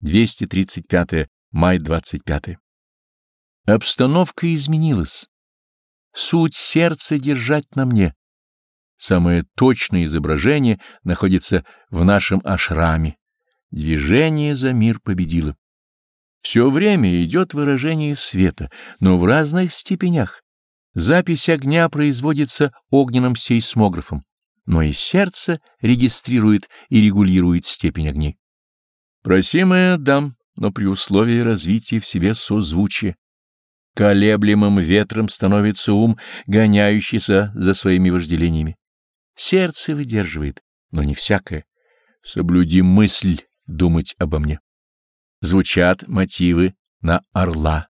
235 май 25 Обстановка изменилась. Суть сердца держать на мне. Самое точное изображение находится в нашем ашраме. Движение за мир победило. Все время идет выражение света, но в разных степенях. Запись огня производится огненным сейсмографом, но и сердце регистрирует и регулирует степень огней. Просимое дам, но при условии развития в себе созвучия. Колеблемым ветром становится ум, гоняющийся за своими вожделениями. Сердце выдерживает, но не всякое. Соблюди мысль думать обо мне. Звучат мотивы на орла.